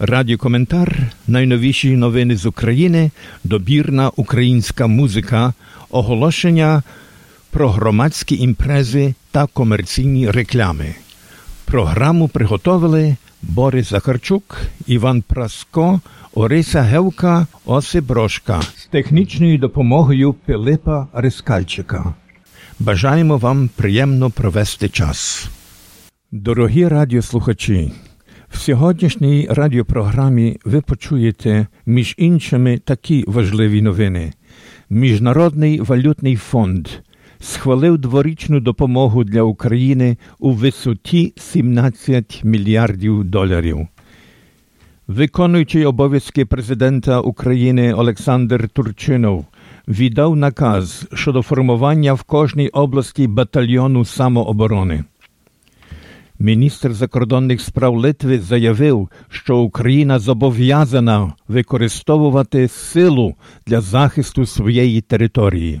Радіокоментар, найновіші новини з України, добірна українська музика, оголошення про громадські імпрези та комерційні реклами. Програму приготовили Борис Захарчук, Іван Праско, Ориса Гевка, Осип Брошка з технічною допомогою Пилипа Рискальчика. Бажаємо вам приємно провести час. Дорогі радіослухачі! В сьогоднішній радіопрограмі ви почуєте, між іншими, такі важливі новини. Міжнародний валютний фонд схвалив дворічну допомогу для України у висоті 17 мільярдів доларів. Виконуючий обов'язки президента України Олександр Турчинов віддав наказ щодо формування в кожній області батальйону самооборони. Міністр закордонних справ Литви заявив, що Україна зобов'язана використовувати силу для захисту своєї території.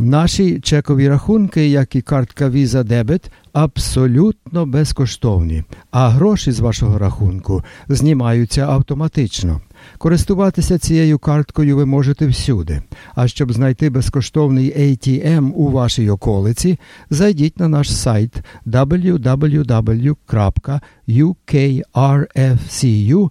Наші чекові рахунки, як і картка Visa Debit, абсолютно безкоштовні, а гроші з вашого рахунку знімаються автоматично. Користуватися цією карткою ви можете всюди. А щоб знайти безкоштовний ATM у вашій околиці, зайдіть на наш сайт www.ukrfcu.com.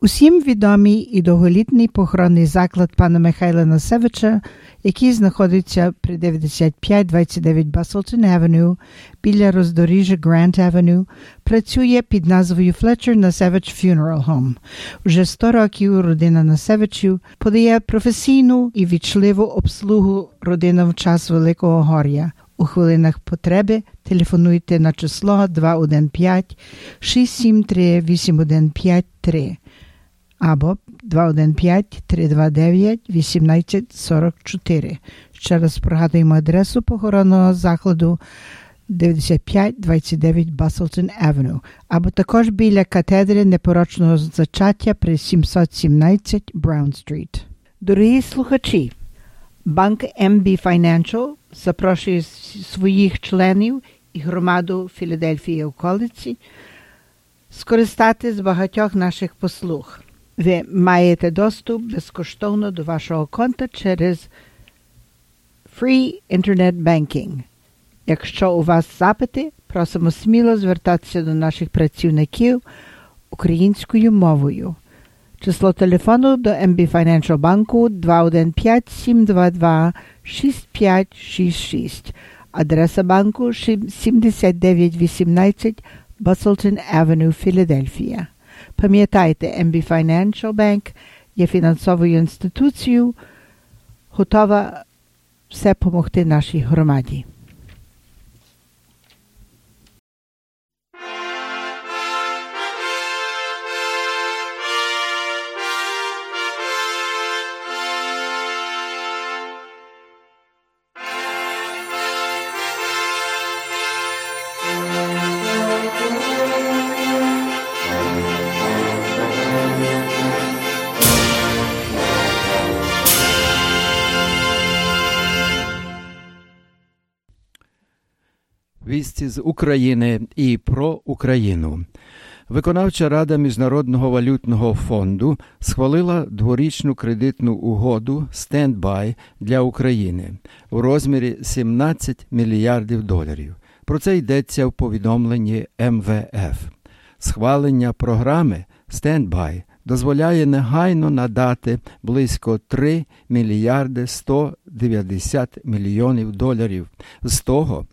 Усім відомий і довголітній похоронний заклад пана Михайла Насевича, який знаходиться при 9529 Баслтон Авеню біля роздоріжжя Грант Авеню, працює під назвою Fletcher Насевич Funeral Home. Уже 100 років родина Насевичів подає професійну і вічливу обслугу родинам в час Великого Гор'я. У хвилинах потреби телефонуйте на число 215 673 8153 або 215-329-1844. Ще раз пригадуємо адресу похоронного закладу 9529 Баслтон Авеню, або також біля катедри непорочного зачаття при 717 Браун Стріт. Дорогі слухачі, банк MB Financial запрошує своїх членів і громаду Філадельфії околиці скористати з багатьох наших послуг. Ви маєте доступ безкоштовно до вашого конта через Free Internet Banking. Якщо у вас запити, просимо сміло звертатися до наших працівників українською мовою. Число телефону до MB Financial банку 215 722 6566. Адреса банку 7918 Баслтон Авеню, Філадельфія. Пам'ятайте, MB Financial Bank є фінансовою інституцією, готова все допомогти нашій громаді. Вісті з України і про Україну. Виконавча рада Міжнародного валютного фонду схвалила дворічну кредитну угоду «Стендбай» для України у розмірі 17 мільярдів доларів. Про це йдеться в повідомленні МВФ. Схвалення програми «Стендбай» дозволяє негайно надати близько 3 мільярди 190 мільйонів доларів. З того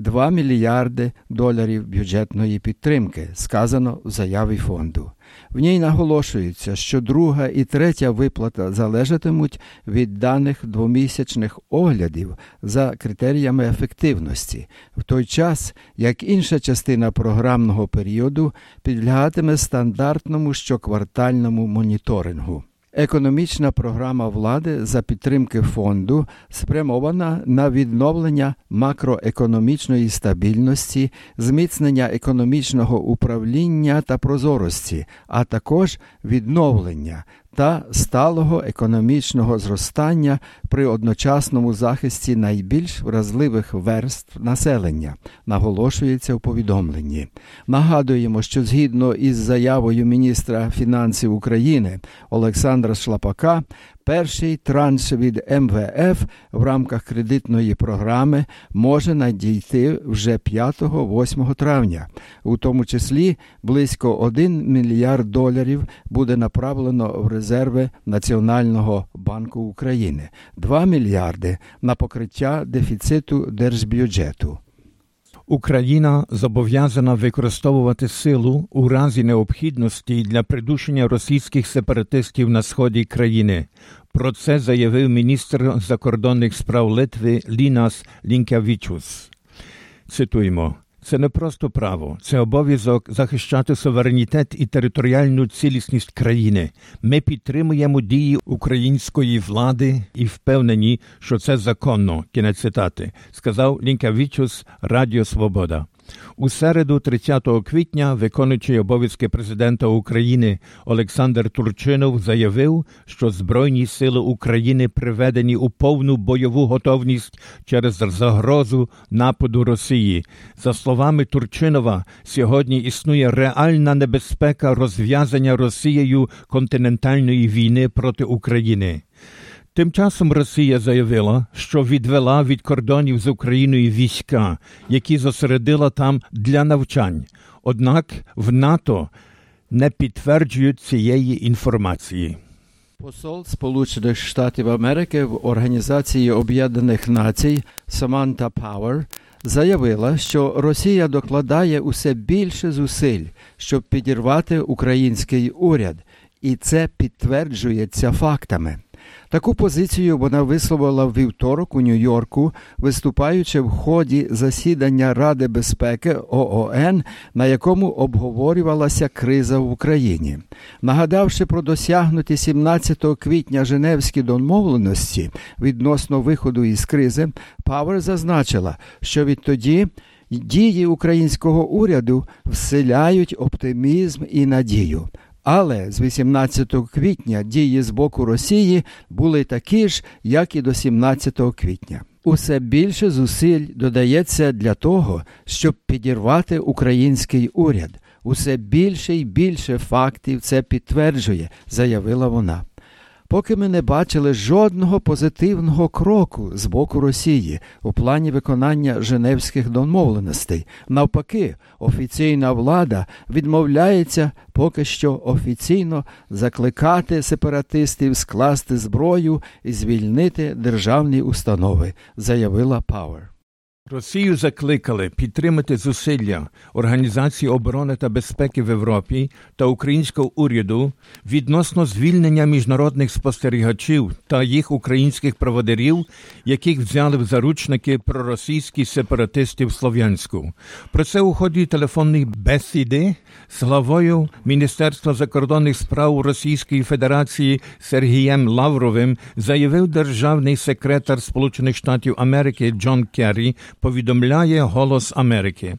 2 мільярди доларів бюджетної підтримки, сказано в заяві фонду. В ній наголошується, що друга і третя виплата залежатимуть від даних двомісячних оглядів за критеріями ефективності, в той час як інша частина програмного періоду підлягатиме стандартному щоквартальному моніторингу. Економічна програма влади за підтримки фонду спрямована на відновлення макроекономічної стабільності, зміцнення економічного управління та прозорості, а також відновлення та сталого економічного зростання при одночасному захисті найбільш вразливих верств населення, наголошується в повідомленні. Нагадуємо, що згідно із заявою міністра фінансів України Олександра Шлапака, перший транш від МВФ в рамках кредитної програми може надійти вже 5-8 травня, у тому числі близько 1 мільярд доларів буде направлено в резерви Національного банку України, 2 мільярди на покриття дефіциту держбюджету. Україна зобов'язана використовувати силу у разі необхідності для придушення російських сепаратистів на сході країни. Про це заявив міністр закордонних справ Литви Лінас Лінкявічус. Цитуємо. Це не просто право, це обов'язок захищати суверенітет і територіальну цілісність країни. Ми підтримуємо дії української влади і впевнені, що це законно. Кінець цитати, сказав Лінкавічус Радіо Свобода. У середу, 30 квітня, виконуючий обов'язки президента України Олександр Турчинов заявив, що Збройні сили України приведені у повну бойову готовність через загрозу нападу Росії. За словами Турчинова, сьогодні існує реальна небезпека розв'язання Росією континентальної війни проти України. Тим часом Росія заявила, що відвела від кордонів з Україною війська, які зосередила там для навчань. Однак в НАТО не підтверджують цієї інформації. Посол Сполучених Штатів Америки в Організації Об'єднаних Націй Саманта Пауер заявила, що Росія докладає усе більше зусиль, щоб підірвати український уряд, і це підтверджується фактами. Таку позицію вона висловила в вівторок у Нью-Йорку, виступаючи в ході засідання Ради безпеки ООН, на якому обговорювалася криза в Україні. Нагадавши про досягнуті 17 квітня Женевські домовленості відносно виходу із кризи, Павер зазначила, що відтоді. Дії українського уряду вселяють оптимізм і надію. Але з 18 квітня дії з боку Росії були такі ж, як і до 17 квітня. Усе більше зусиль додається для того, щоб підірвати український уряд. Усе більше і більше фактів це підтверджує, заявила вона. Поки ми не бачили жодного позитивного кроку з боку Росії у плані виконання Женевських домовленостей. Навпаки, офіційна влада відмовляється поки що офіційно закликати сепаратистів скласти зброю і звільнити державні установи, заявила Пауер. Росію закликали підтримати зусилля Організації оборони та безпеки в Європі та українського уряду відносно звільнення міжнародних спостерігачів та їх українських проводирів, яких взяли в заручники проросійські сепаратисти в Слов'янську. Про це у ході телефонної бесіди з главою Міністерства закордонних справ Російської Федерації Сергієм Лавровим заявив державний секретар Сполучених Штатів Америки Джон Керрі повідомляє Голос Америки.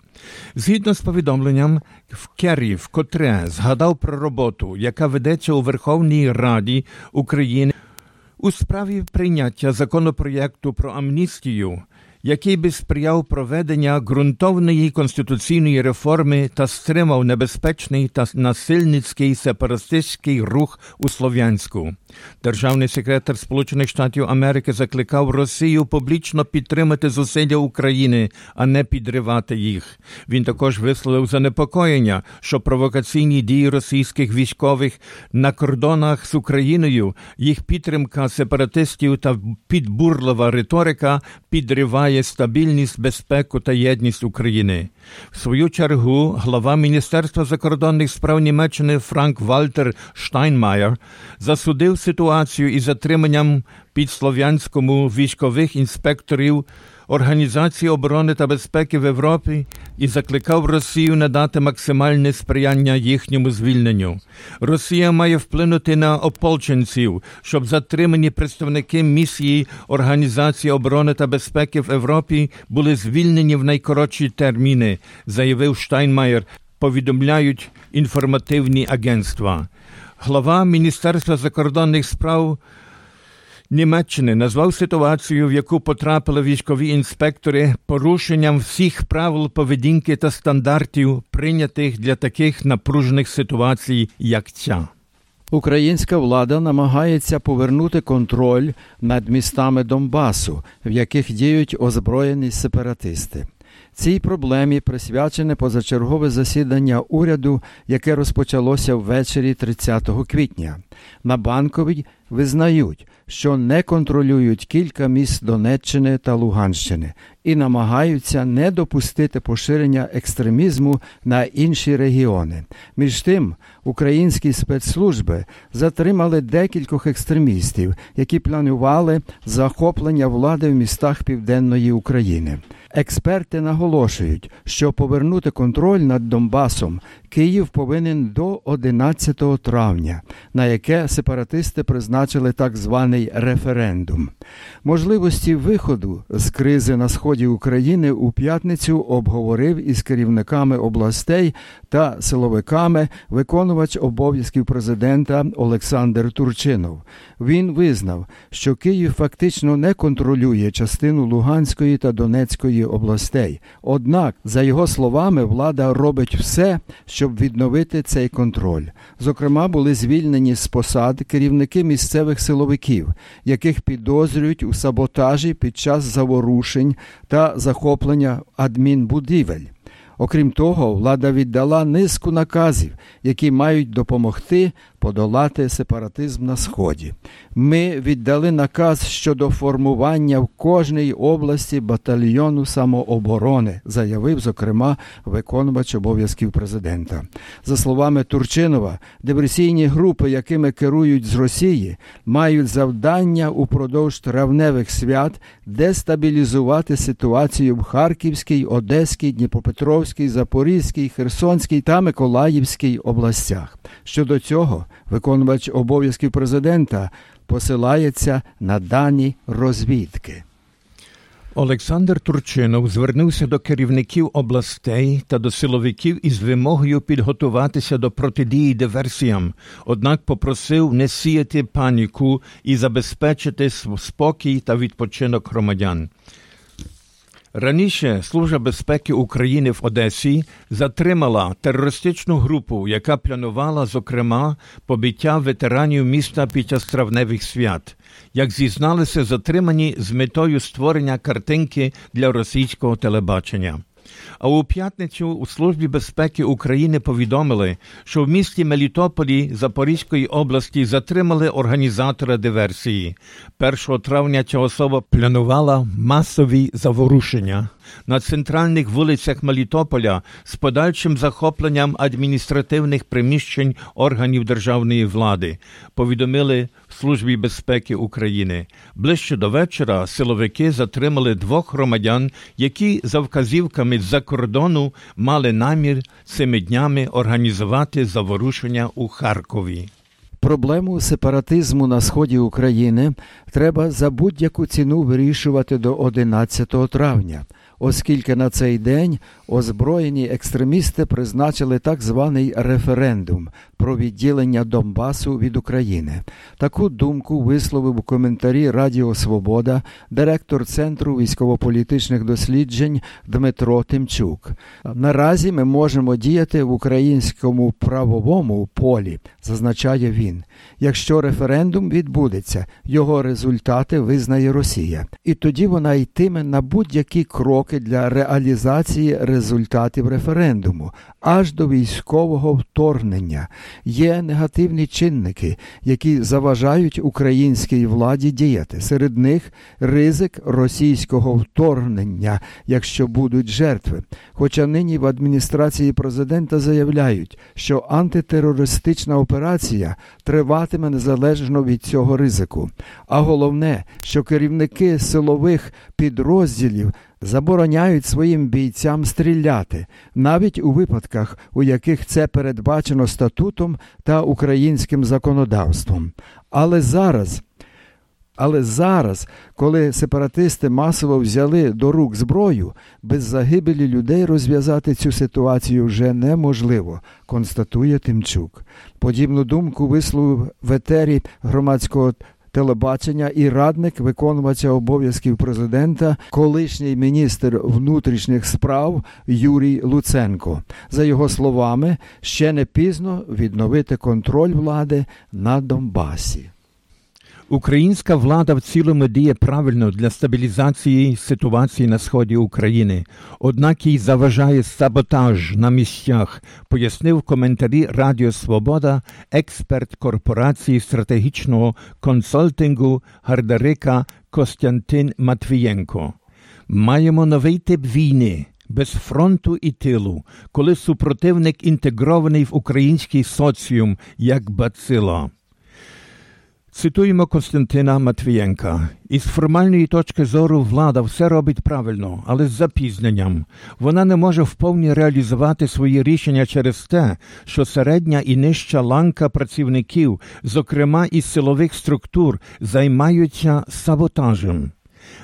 Згідно з повідомленням, в Керрі вкотре згадав про роботу, яка ведеться у Верховній Раді України у справі прийняття законопроєкту про амністію, який би сприяв проведення ґрунтовної конституційної реформи та стримав небезпечний та насильницький сепаратистський рух у Слов'янську. Державний секретар Сполучених Штатів Америки закликав Росію публічно підтримати зусилля України, а не підривати їх. Він також висловив занепокоєння, що провокаційні дії російських військових на кордонах з Україною, їх підтримка сепаратистів та підбурлива риторика підриває стабільність, безпеку та єдність України. В свою чергу глава Міністерства закордонних справ Німеччини Франк Вальтер Штайнмаєр засудив ситуацію із затриманням під Слов'янському військових інспекторів Організації оборони та безпеки в Європі і закликав Росію надати максимальне сприяння їхньому звільненню. Росія має вплинути на ополченців, щоб затримані представники місії Організації оборони та безпеки в Європі були звільнені в найкоротші терміни, заявив Штайнмаєр. Повідомляють інформативні агентства. Глава Міністерства закордонних справ Німеччини назвав ситуацію, в яку потрапили військові інспектори, порушенням всіх правил поведінки та стандартів, прийнятих для таких напружених ситуацій, як ця. Українська влада намагається повернути контроль над містами Донбасу, в яких діють озброєні сепаратисти. Цій проблемі присвячене позачергове засідання уряду, яке розпочалося ввечері 30 квітня. На банковій визнають, що не контролюють кілька міст Донеччини та Луганщини і намагаються не допустити поширення екстремізму на інші регіони. Між тим, українські спецслужби затримали декількох екстремістів, які планували захоплення влади в містах Південної України. Експерти наголошують, що повернути контроль над Донбасом Київ повинен до 11 травня, на яке сепаратисти призначили так званий референдум. Можливості виходу з кризи на сході України у п'ятницю обговорив із керівниками областей та силовиками виконувач обов'язків президента Олександр Турчинов. Він визнав, що Київ фактично не контролює частину Луганської та Донецької областей. Однак, за його словами, влада робить все, щоб відновити цей контроль. Зокрема, були звільнені з посад керівники місцевих силовиків, яких підозрюють у саботажі під час заворушень та захоплення адмінбудівель. Окрім того, влада віддала низку наказів, які мають допомогти подолати сепаратизм на сході. Ми віддали наказ щодо формування в кожній області батальйону самооборони, заявив, зокрема, виконувач обов'язків президента. За словами Турчинова, диверсійні групи, якими керують з Росії, мають завдання упродовж травневих свят дестабілізувати ситуацію в Харківській, Одеській, Дніпропетровській, Запорізькій, Херсонській та Миколаївській областях. Щодо цього, виконувач обов'язків президента посилається на дані розвідки. Олександр Турчинов звернувся до керівників областей та до силовиків із вимогою підготуватися до протидії диверсіям, однак попросив не сіяти паніку і забезпечити спокій та відпочинок громадян. Раніше Служба безпеки України в Одесі затримала терористичну групу, яка планувала, зокрема, побиття ветеранів міста під час травневих свят, як зізналися затримані з метою створення картинки для російського телебачення. А у п'ятницю у Службі безпеки України повідомили, що в місті Мелітополі Запорізької області затримали організатора диверсії. 1 травня ця особа планувала масові заворушення на центральних вулицях Мелітополя з подальшим захопленням адміністративних приміщень органів державної влади. Повідомили Службі безпеки України. Ближче до вечора силовики затримали двох громадян, які за вказівками з-за кордону мали намір цими днями організувати заворушення у Харкові. Проблему сепаратизму на сході України треба за будь-яку ціну вирішувати до 11 травня, оскільки на цей день озброєні екстремісти призначили так званий референдум про відділення Донбасу від України. Таку думку висловив у коментарі Радіо Свобода директор Центру військово-політичних досліджень Дмитро Тимчук. Наразі ми можемо діяти в українському правовому полі, зазначає він. Якщо референдум відбудеться, його результати визнає Росія, і тоді вона йтиме на будь-які кроки для реалізації результатів референдуму аж до військового вторгнення. Є негативні чинники, які заважають українській владі діяти. Серед них ризик російського вторгнення, якщо будуть жертви. Хоча нині в адміністрації президента заявляють, що антитерористична операція триватиме незалежно від цього ризику. А головне, що керівники силових підрозділів забороняють своїм бійцям стріляти, навіть у випадках, у яких це передбачено статутом та українським законодавством. Але зараз. Але зараз, коли сепаратисти масово взяли до рук зброю, без загибелі людей розв'язати цю ситуацію вже неможливо, констатує Тимчук. Подібну думку висловив в етері громадського телебачення і радник виконувача обов'язків президента, колишній міністр внутрішніх справ Юрій Луценко. За його словами, ще не пізно відновити контроль влади на Донбасі. Українська влада в цілому діє правильно для стабілізації ситуації на сході України, однак їй заважає саботаж на місцях, пояснив в коментарі Радіо Свобода експерт корпорації стратегічного консалтингу Гардарика Костянтин Матвієнко. Маємо новий тип війни. Без фронту і тилу, коли супротивник інтегрований в український соціум як бацила. Цитуємо Костянтина Матвієнка. Із формальної точки зору влада все робить правильно, але з запізненням. Вона не може вповні реалізувати свої рішення через те, що середня і нижча ланка працівників, зокрема із силових структур, займаються саботажем.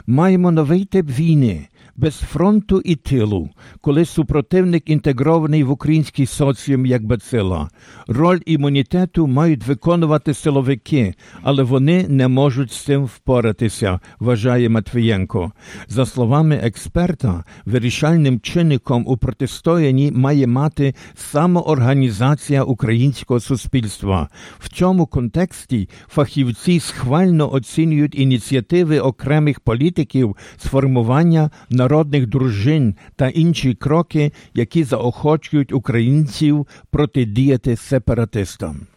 Маємо новий тип війни. Без фронту і тилу, коли супротивник інтегрований в український соціум як бацила. Роль імунітету мають виконувати силовики, але вони не можуть з цим впоратися, вважає Матвієнко. За словами експерта, вирішальним чинником у протистоянні має мати самоорганізація українського суспільства. В цьому контексті фахівці схвально оцінюють ініціативи окремих політиків з формування народних дружин та інші кроки, які заохочують українців протидіяти сепаратистам.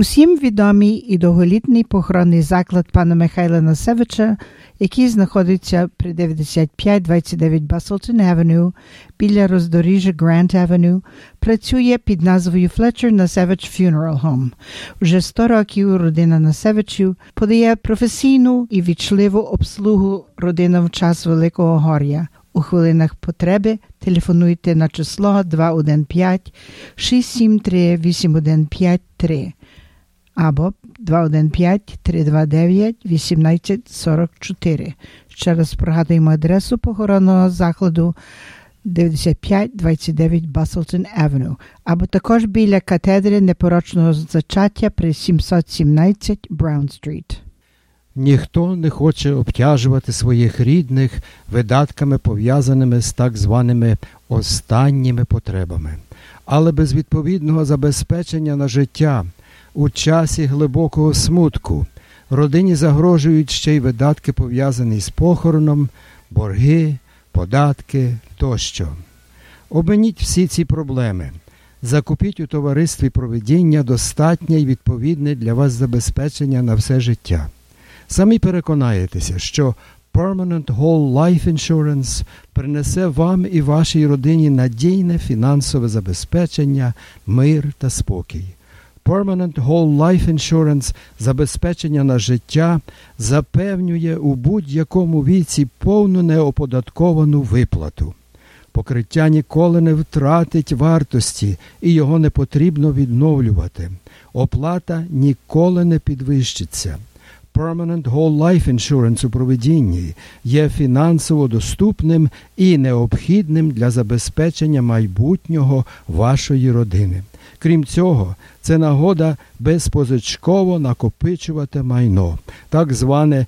Усім відомий і довголітний похоронний заклад пана Михайла Насевича, який знаходиться при 9529 Баслтон Авеню біля роздоріжжя Грант Авеню, працює під назвою Fletcher Насевич Funeral Home. Уже 100 років родина Насевичів подає професійну і вічливу обслугу родинам в час Великого Горя. У хвилинах потреби телефонуйте на число 215 673 8153 або 215-329-1844. Ще раз прогадуємо адресу похоронного закладу 9529 Баслтон Авеню, або також біля катедри непорочного зачаття при 717 Браун Стріт. Ніхто не хоче обтяжувати своїх рідних видатками, пов'язаними з так званими останніми потребами, але без відповідного забезпечення на життя у часі глибокого смутку родині загрожують ще й видатки, пов'язані з похороном, борги, податки тощо. Обменіть всі ці проблеми. Закупіть у товаристві проведіння достатнє і відповідне для вас забезпечення на все життя. Самі переконаєтеся, що Permanent Whole Life Insurance принесе вам і вашій родині надійне фінансове забезпечення, мир та спокій. Permanent Whole Life Insurance забезпечення на життя запевнює у будь-якому віці повну неоподатковану виплату. Покриття ніколи не втратить вартості і його не потрібно відновлювати. Оплата ніколи не підвищиться. Permanent Whole Life Insurance у проведінні є фінансово доступним і необхідним для забезпечення майбутнього вашої родини. Крім цього, це нагода безпозичково накопичувати майно, так зване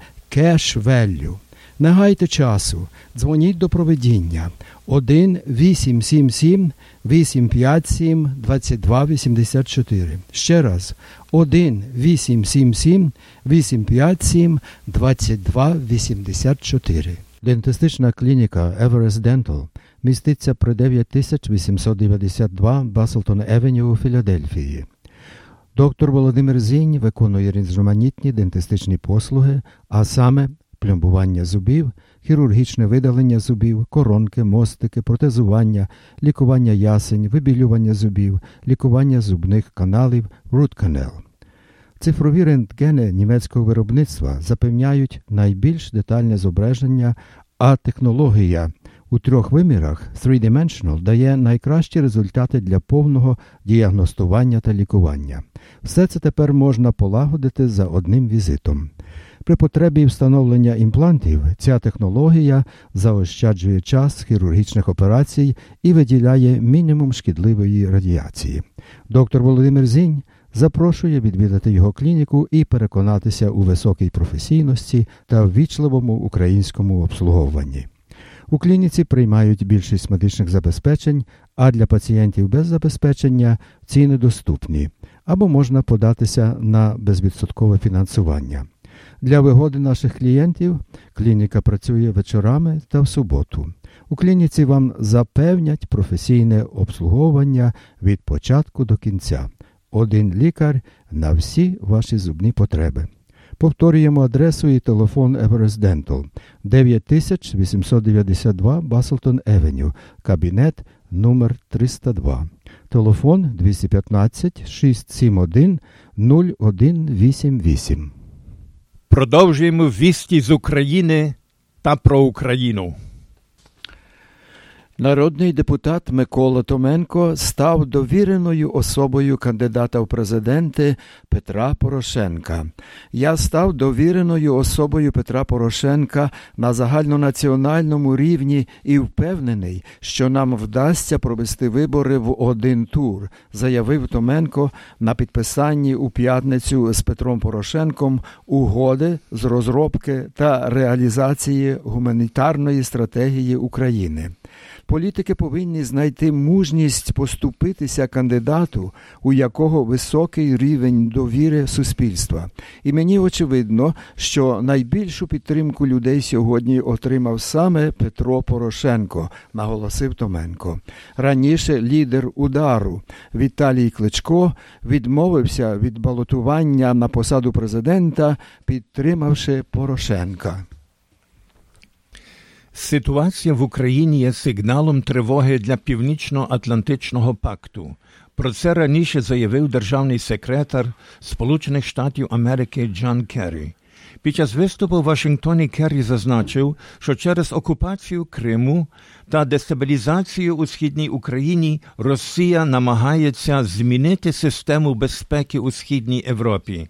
value. Не гайте часу, дзвоніть до проведіння 1 877 857 2284. Ще раз 1 877 857 2284. Дентистична клініка Everest Dental міститься при 9892 Баслтон Евеню у Філадельфії. Доктор Володимир Зінь виконує різноманітні дентистичні послуги, а саме пломбування зубів, хірургічне видалення зубів, коронки, мостики, протезування, лікування ясень, вибілювання зубів, лікування зубних каналів, root canal. Цифрові рентгени німецького виробництва запевняють найбільш детальне зображення, а технологія у трьох вимірах 3-dimensional дає найкращі результати для повного діагностування та лікування. Все це тепер можна полагодити за одним візитом. При потребі встановлення імплантів ця технологія заощаджує час хірургічних операцій і виділяє мінімум шкідливої радіації. Доктор Володимир Зінь запрошує відвідати його клініку і переконатися у високій професійності та ввічливому українському обслуговуванні. У клініці приймають більшість медичних забезпечень, а для пацієнтів без забезпечення ціни доступні або можна податися на безвідсоткове фінансування. Для вигоди наших клієнтів клініка працює вечорами та в суботу. У клініці вам запевнять професійне обслуговування від початку до кінця. Один лікар на всі ваші зубні потреби. Повторюємо адресу і телефон Everest Dental 9892 Баслтон Евеню, кабінет номер 302. Телефон 215 671 0188. Продовжуємо вісті з України та про Україну. Народний депутат Микола Томенко став довіреною особою кандидата в президенти Петра Порошенка. Я став довіреною особою Петра Порошенка на загальнонаціональному рівні і впевнений, що нам вдасться провести вибори в один тур, заявив Томенко на підписанні у п'ятницю з Петром Порошенком угоди з розробки та реалізації гуманітарної стратегії України. Політики повинні знайти мужність поступитися кандидату, у якого високий рівень довіри суспільства. І мені очевидно, що найбільшу підтримку людей сьогодні отримав саме Петро Порошенко, наголосив Томенко. Раніше лідер удару Віталій Кличко відмовився від балотування на посаду президента, підтримавши Порошенка. Ситуація в Україні є сигналом тривоги для Північно-Атлантичного пакту. Про це раніше заявив державний секретар Сполучених Штатів Америки Джон Керрі. Під час виступу в Вашингтоні Керрі зазначив, що через окупацію Криму та дестабілізацію у східній Україні Росія намагається змінити систему безпеки у східній Європі.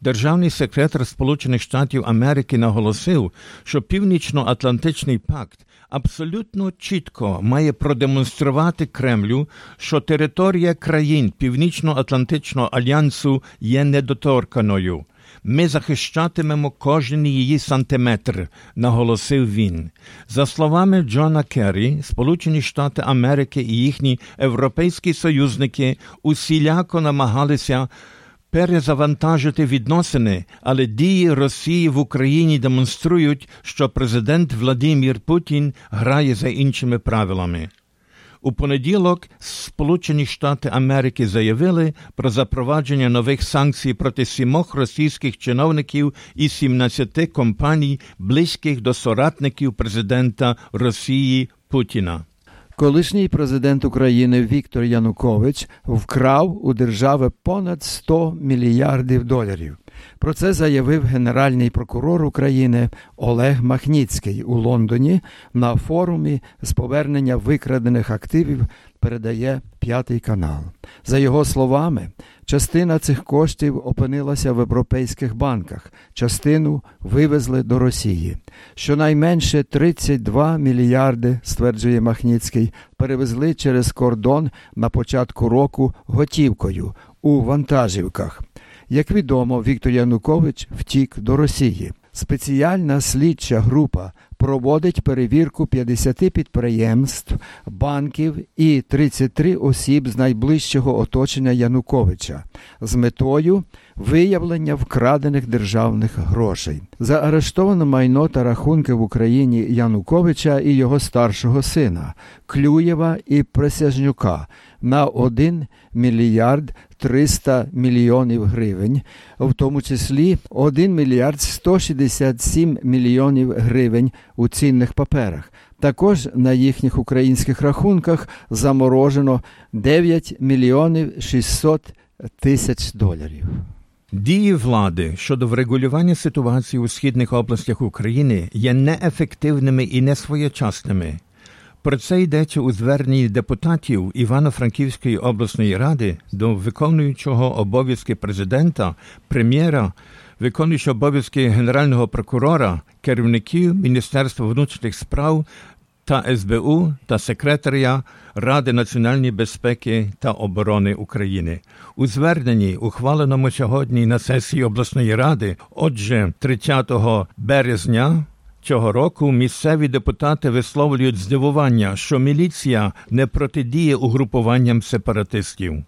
Державний секретар Сполучених Штатів Америки наголосив, що Північно-Атлантичний пакт абсолютно чітко має продемонструвати Кремлю, що територія країн Північно-Атлантичного альянсу є недоторканою. Ми захищатимемо кожен її сантиметр, наголосив він. За словами Джона Керрі, Сполучені Штати Америки і їхні європейські союзники усіляко намагалися перезавантажити відносини, але дії Росії в Україні демонструють, що президент Владимир Путін грає за іншими правилами. У понеділок Сполучені Штати Америки заявили про запровадження нових санкцій проти сімох російських чиновників і 17 компаній, близьких до соратників президента Росії Путіна. Колишній президент України Віктор Янукович вкрав у держави понад 100 мільярдів доларів. Про це заявив генеральний прокурор України Олег Махніцький у Лондоні на форумі з повернення викрадених активів. Передає п'ятий канал. За його словами, частина цих коштів опинилася в європейських банках, частину вивезли до Росії. Щонайменше 32 мільярди, стверджує Махніцький, перевезли через кордон на початку року готівкою у вантажівках. Як відомо, Віктор Янукович втік до Росії. Спеціальна слідча група проводить перевірку 50 підприємств, банків і 33 осіб з найближчого оточення Януковича з метою виявлення вкрадених державних грошей. Заарештовано майно та рахунки в Україні Януковича і його старшого сина Клюєва і Присяжнюка на 1 мільярд 300 мільйонів гривень, в тому числі 1 мільярд 167 мільйонів гривень у цінних паперах. Також на їхніх українських рахунках заморожено 9 мільйонів 600 тисяч доларів. Дії влади щодо врегулювання ситуації у східних областях України є неефективними і несвоєчасними. Про це йдеться у зверненні депутатів Івано-Франківської обласної ради до виконуючого обов'язки президента, прем'єра, виконуючого обов'язки генерального прокурора, керівників Міністерства внутрішніх справ та СБУ та секретаря Ради національної безпеки та оборони України. У зверненні, ухваленому сьогодні на сесії обласної ради, отже, 30 березня. Цього року місцеві депутати висловлюють здивування, що міліція не протидіє угрупуванням сепаратистів.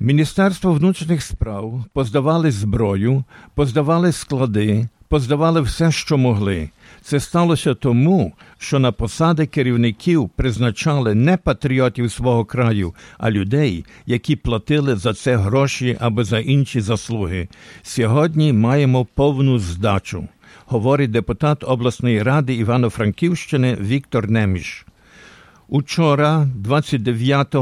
Міністерство внутрішніх справ поздавали зброю, поздавали склади, поздавали все, що могли. Це сталося тому, що на посади керівників призначали не патріотів свого краю, а людей, які платили за це гроші або за інші заслуги. Сьогодні маємо повну здачу говорить депутат обласної ради Івано-Франківщини Віктор Неміш. Учора, 29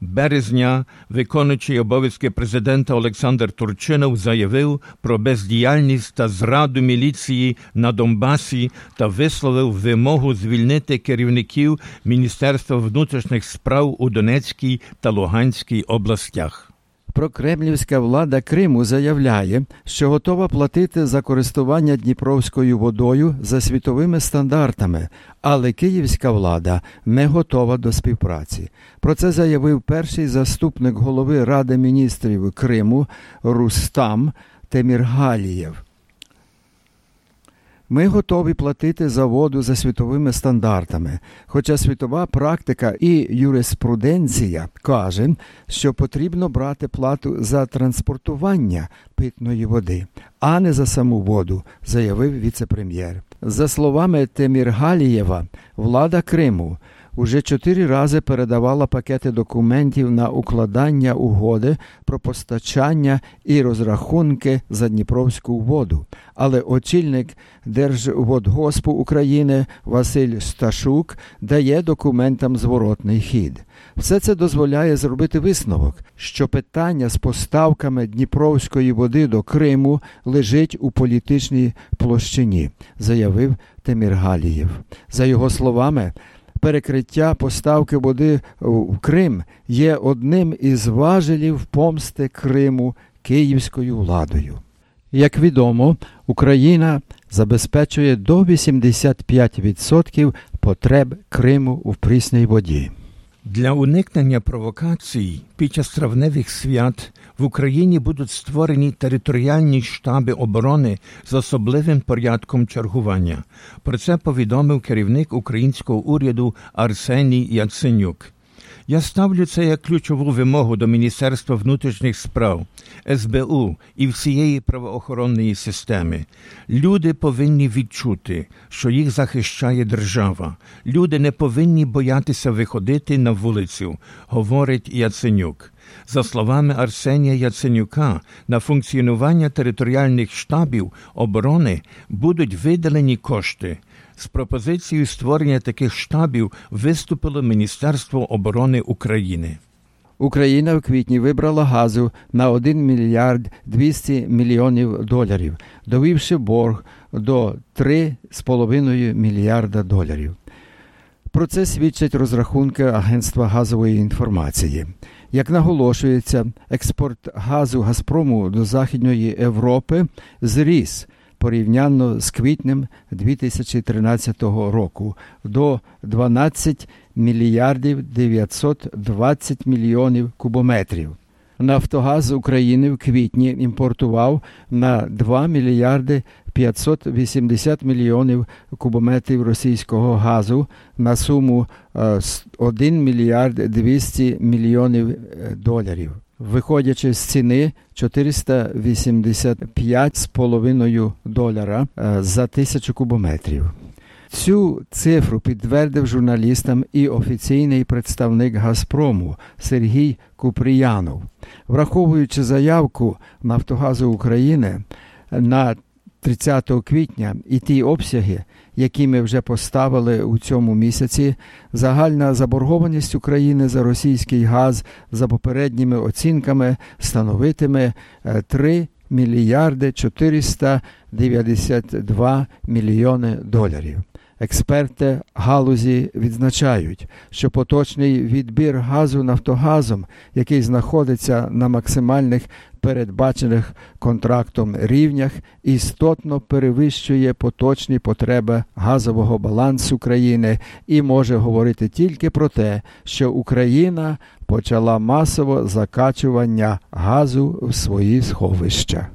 березня, виконуючий обов'язки президента Олександр Турчинов заявив про бездіяльність та зраду міліції на Донбасі та висловив вимогу звільнити керівників Міністерства внутрішніх справ у Донецькій та Луганській областях. Прокремлівська влада Криму заявляє, що готова платити за користування Дніпровською водою за світовими стандартами, але київська влада не готова до співпраці. Про це заявив перший заступник голови Ради міністрів Криму Рустам Теміргалієв. Ми готові платити за воду за світовими стандартами. Хоча світова практика і юриспруденція каже, що потрібно брати плату за транспортування питної води, а не за саму воду, заявив віце-прем'єр. За словами Теміргалієва, влада Криму уже чотири рази передавала пакети документів на укладання угоди про постачання і розрахунки за Дніпровську воду. Але очільник Держводгоспу України Василь Сташук дає документам зворотний хід. Все це дозволяє зробити висновок, що питання з поставками Дніпровської води до Криму лежить у політичній площині, заявив Теміргалієв. За його словами, перекриття поставки води в Крим є одним із важелів помсти Криму київською владою. Як відомо, Україна забезпечує до 85% потреб Криму в прісній воді. Для уникнення провокацій під час травневих свят в Україні будуть створені територіальні штаби оборони з особливим порядком чергування. Про це повідомив керівник українського уряду Арсеній Яценюк. Я ставлю це як ключову вимогу до Міністерства внутрішніх справ, СБУ і всієї правоохоронної системи. Люди повинні відчути, що їх захищає держава. Люди не повинні боятися виходити на вулицю, говорить Яценюк. За словами Арсенія Яценюка, на функціонування територіальних штабів оборони будуть виділені кошти. З пропозицією створення таких штабів виступило Міністерство оборони України. Україна в квітні вибрала газу на 1 мільярд 200 мільйонів доларів, довівши борг до 3,5 мільярда доларів. Про це свідчать розрахунки Агентства газової інформації. Як наголошується, експорт газу Газпрому до Західної Європи зріс порівняно з квітнем 2013 року до 12 мільярдів 920 мільйонів кубометрів. Нафтогаз України в квітні імпортував на 2 мільярди 580 мільйонів кубометрів російського газу на суму 1 мільярд 200 мільйонів доларів, виходячи з ціни 485,5 долара за тисячу кубометрів. Цю цифру підтвердив журналістам і офіційний представник Газпрому Сергій Купріянов, враховуючи заявку Нафтогазу України на 30 квітня і ті обсяги, які ми вже поставили у цьому місяці, загальна заборгованість України за російський газ за попередніми оцінками становитиме 3 мільярди 492 мільйони доларів. Експерти галузі відзначають, що поточний відбір газу Нафтогазом, який знаходиться на максимальних передбачених контрактом рівнях, істотно перевищує поточні потреби газового балансу країни і може говорити тільки про те, що Україна почала масово закачування газу в свої сховища.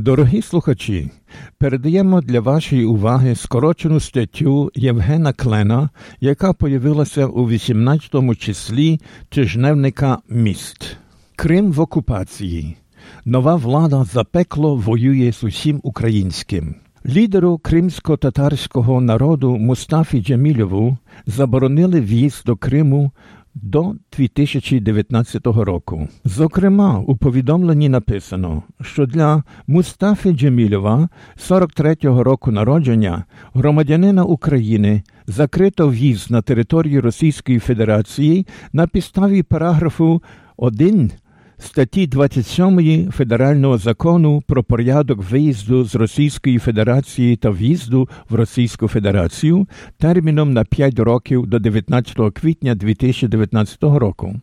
Дорогі слухачі, передаємо для вашої уваги скорочену статтю Євгена Клена, яка появилася у 18 числі тижневника Міст. Крим в окупації. Нова влада запекло воює з усім українським. Лідеру кримсько-татарського народу Мустафі Джамілєву заборонили в'їзд до Криму до 2019 року. Зокрема, у повідомленні написано, що для Мустафи Джемілєва 43-го року народження громадянина України закрито в'їзд на територію Російської Федерації на підставі параграфу 1 статті 27 Федерального закону про порядок виїзду з Російської Федерації та в'їзду в Російську Федерацію терміном на 5 років до 19 квітня 2019 року.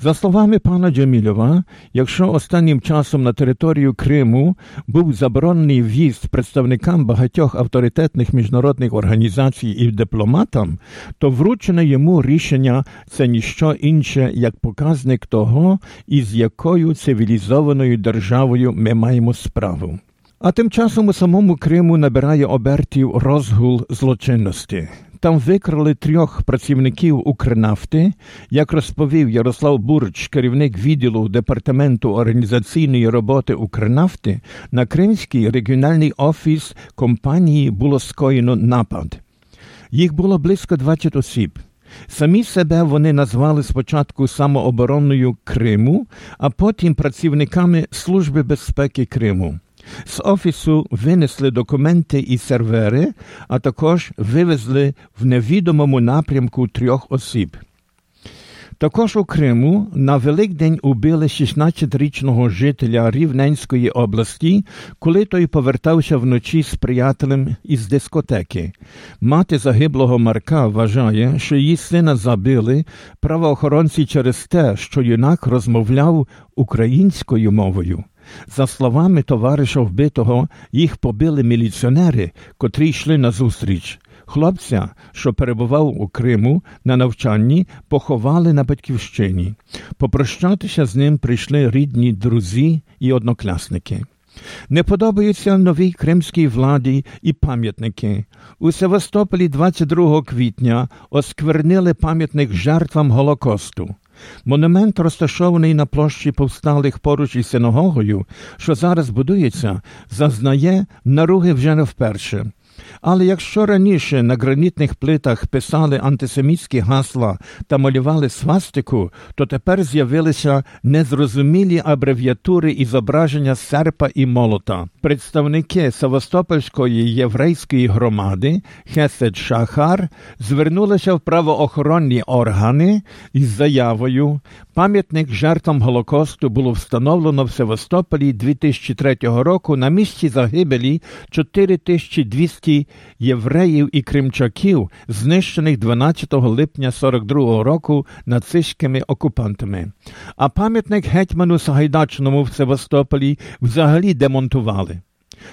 За словами пана Джамільова, якщо останнім часом на територію Криму був заборонений в'їзд представникам багатьох авторитетних міжнародних організацій і дипломатам, то вручене йому рішення це ніщо інше як показник того, із якою цивілізованою державою ми маємо справу. А тим часом у самому Криму набирає обертів розгул злочинності. Там викрали трьох працівників Укрнафти, як розповів Ярослав Бурч, керівник відділу департаменту організаційної роботи Укрнафти, на Кримський регіональний офіс компанії було скоєно напад. Їх було близько 20 осіб. Самі себе вони назвали спочатку самообороною Криму, а потім працівниками Служби безпеки Криму. З офісу винесли документи і сервери, а також вивезли в невідомому напрямку трьох осіб. Також у Криму на Великдень убили 16-річного жителя Рівненської області, коли той повертався вночі з приятелем із дискотеки. Мати загиблого Марка вважає, що її сина забили правоохоронці через те, що юнак розмовляв українською мовою. За словами товариша вбитого, їх побили міліціонери, котрі йшли на зустріч. Хлопця, що перебував у Криму на навчанні, поховали на батьківщині. Попрощатися з ним прийшли рідні друзі і однокласники. Не подобаються новій кримській владі і пам'ятники. У Севастополі 22 квітня осквернили пам'ятник жертвам Голокосту. Монумент, розташований на площі повсталих поруч із синагогою, що зараз будується, зазнає наруги вже не вперше. Але якщо раніше на гранітних плитах писали антисемітські гасла та малювали свастику, то тепер з'явилися незрозумілі абревіатури і зображення серпа і молота. Представники Севастопольської єврейської громади Хесед Шахар звернулися в правоохоронні органи із заявою. Пам'ятник жертвам Голокосту було встановлено в Севастополі 2003 року на місці загибелі 4200 євреїв і кримчаків, знищених 12 липня 42 року нацистськими окупантами. А пам'ятник гетьману Сагайдачному в Севастополі взагалі демонтували.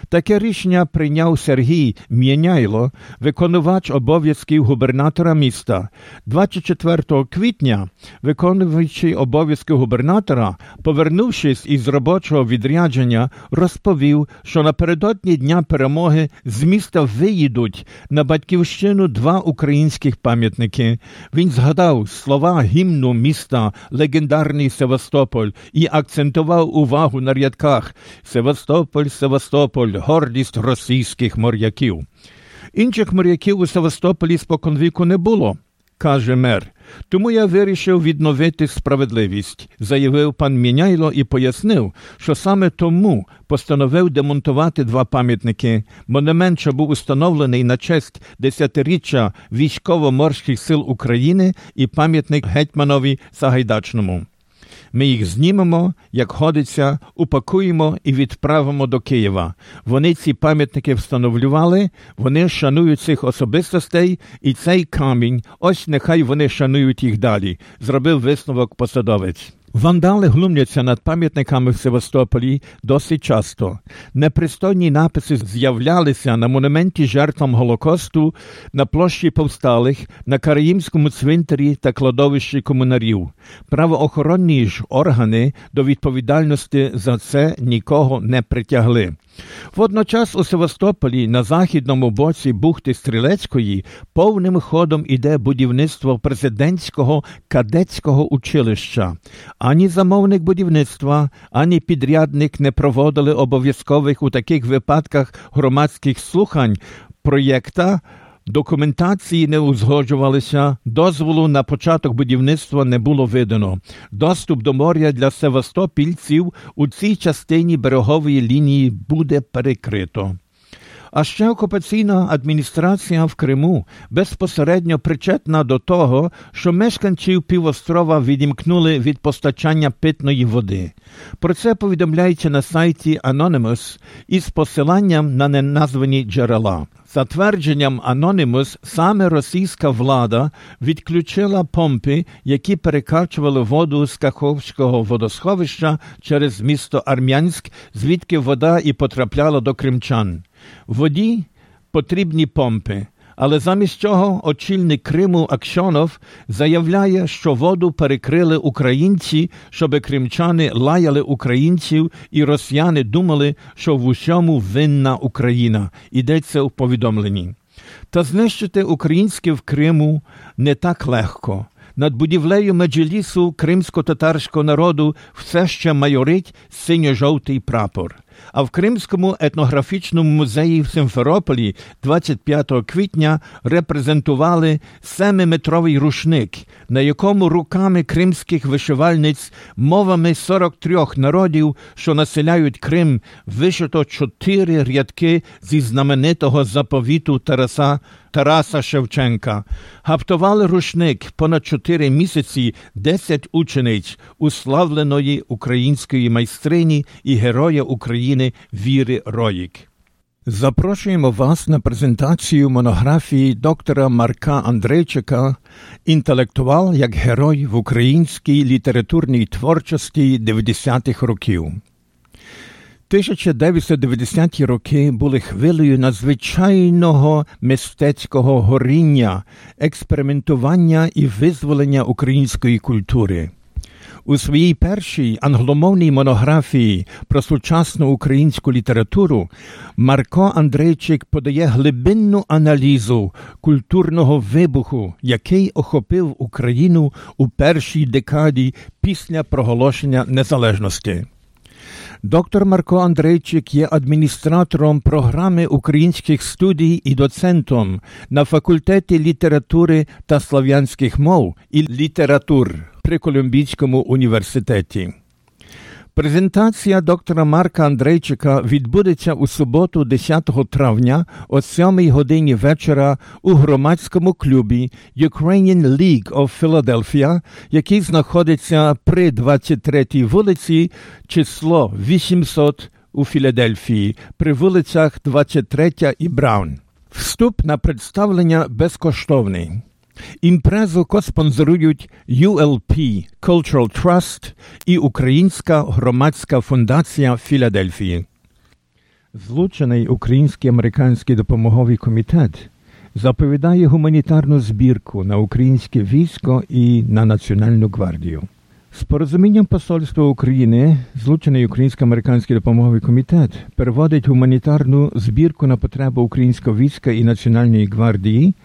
Таке рішення прийняв Сергій М'єняйло, виконувач обов'язків губернатора міста. 24 квітня, виконуючий обов'язки губернатора, повернувшись із робочого відрядження, розповів, що напередодні дня перемоги з міста виїдуть на батьківщину два українських пам'ятники. Він згадав слова гімну міста Легендарний Севастополь і акцентував увагу на рядках Севастополь, Севастополь. Гордість російських моряків. Інших моряків у Севастополі споконвіку не було, каже мер. Тому я вирішив відновити справедливість, заявив пан Міняйло і пояснив, що саме тому постановив демонтувати два пам'ятники. Монумент, що був установлений на честь десятиріччя військово-морських сил України і пам'ятник гетьманові Сагайдачному. Ми їх знімемо, як ходиться, упакуємо і відправимо до Києва. Вони ці пам'ятники встановлювали, вони шанують цих особистостей, і цей камінь, ось нехай вони шанують їх далі, зробив висновок посадовець. Вандали глумляться над пам'ятниками в Севастополі досить часто. Непристойні написи з'являлися на монументі жертвам Голокосту, на площі повсталих, на Караїмському цвинтарі та кладовищі комунарів. Правоохоронні ж органи до відповідальності за це нікого не притягли. Водночас у Севастополі на західному боці бухти Стрілецької повним ходом іде будівництво президентського кадетського училища. Ані замовник будівництва, ані підрядник не проводили обов'язкових у таких випадках громадських слухань проєкта. Документації не узгоджувалися, дозволу на початок будівництва не було видано. Доступ до моря для севастопільців у цій частині берегової лінії буде перекрито. А ще окупаційна адміністрація в Криму безпосередньо причетна до того, що мешканців півострова відімкнули від постачання питної води. Про це повідомляється на сайті Anonymous із посиланням на неназвані джерела. За твердженням Anonymous, саме російська влада відключила помпи, які перекачували воду з Каховського водосховища через місто Армянськ, звідки вода і потрапляла до кримчан. Воді потрібні помпи. Але замість цього очільник Криму Аксьонов заявляє, що воду перекрили українці, щоби кримчани лаяли українців, і росіяни думали, що в усьому винна Україна. Йдеться у повідомленні. Та знищити українське в Криму не так легко. Над будівлею меджелісу кримсько-татарського народу все ще майорить синьо-жовтий прапор. А в Кримському етнографічному музеї в Симферополі 25 квітня репрезентували семиметровий рушник, на якому руками кримських вишивальниць мовами 43 народів, що населяють Крим, вишито чотири рядки зі знаменитого заповіту Тараса Тараса Шевченка. Гаптували рушник понад чотири місяці 10 учениць уславленої української майстрині і героя України Віри Роїк. Запрошуємо вас на презентацію монографії доктора Марка Андрейчика Інтелектуал як герой в українській літературній творчості 90-х років. 1990-ті роки були хвилею надзвичайного мистецького горіння, експериментування і визволення української культури. У своїй першій англомовній монографії про сучасну українську літературу Марко Андрейчик подає глибинну аналізу культурного вибуху, який охопив Україну у першій декаді після проголошення незалежності. Доктор Марко Андрейчик є адміністратором програми українських студій і доцентом на факультеті літератури та слав'янських мов і літератур при Колумбійському університеті. Презентація доктора Марка Андрейчика відбудеться у суботу, 10 травня о 7 годині вечора у громадському клубі Ukrainian League of Philadelphia, який знаходиться при 23-й вулиці, число 800 у Філадельфії, при вулицях 23 і Браун. Вступ на представлення безкоштовний. Імпрезу коспонсорують ULP Cultural Trust і Українська громадська фундація Філадельфії. Злучений Український американський допомоговий комітет заповідає гуманітарну збірку на українське військо і на Національну гвардію. З порозумінням Посольства України Злучений Українсько-американський допомоговий комітет переводить гуманітарну збірку на потребу українського війська і Національної гвардії –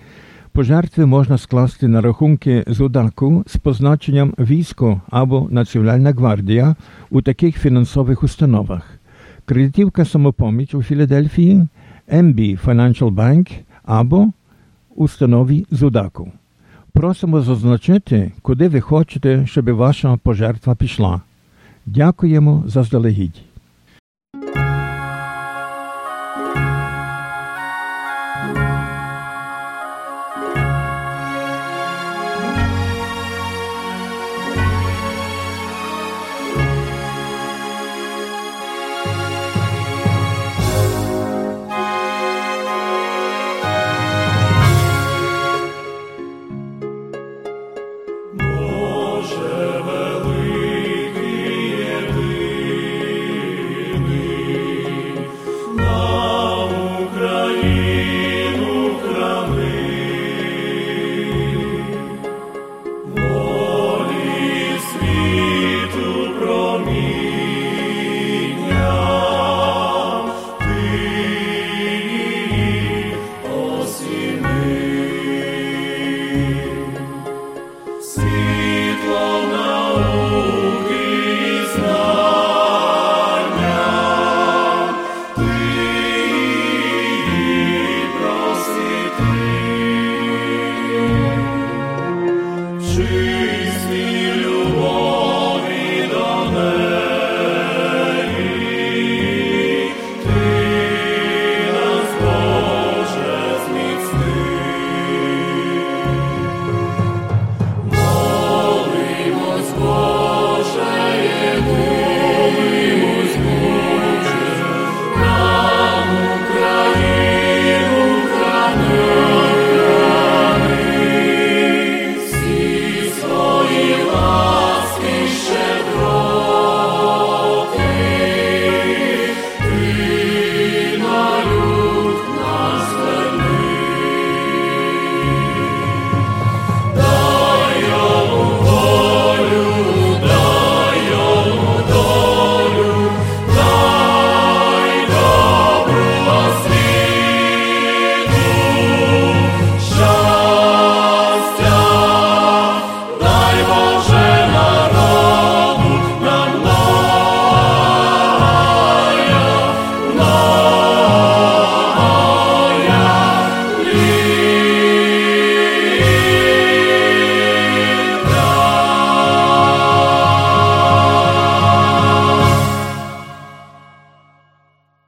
Пожертви можна скласти на рахунки ЗУДАКу з позначенням військо або Національна гвардія у таких фінансових установах. Кредитівка самопоміч у Філадельфії, MB Financial Bank або установі ЗУДАКу. Просимо зазначити, куди ви хочете, щоб ваша пожертва пішла. Дякуємо заздалегідь.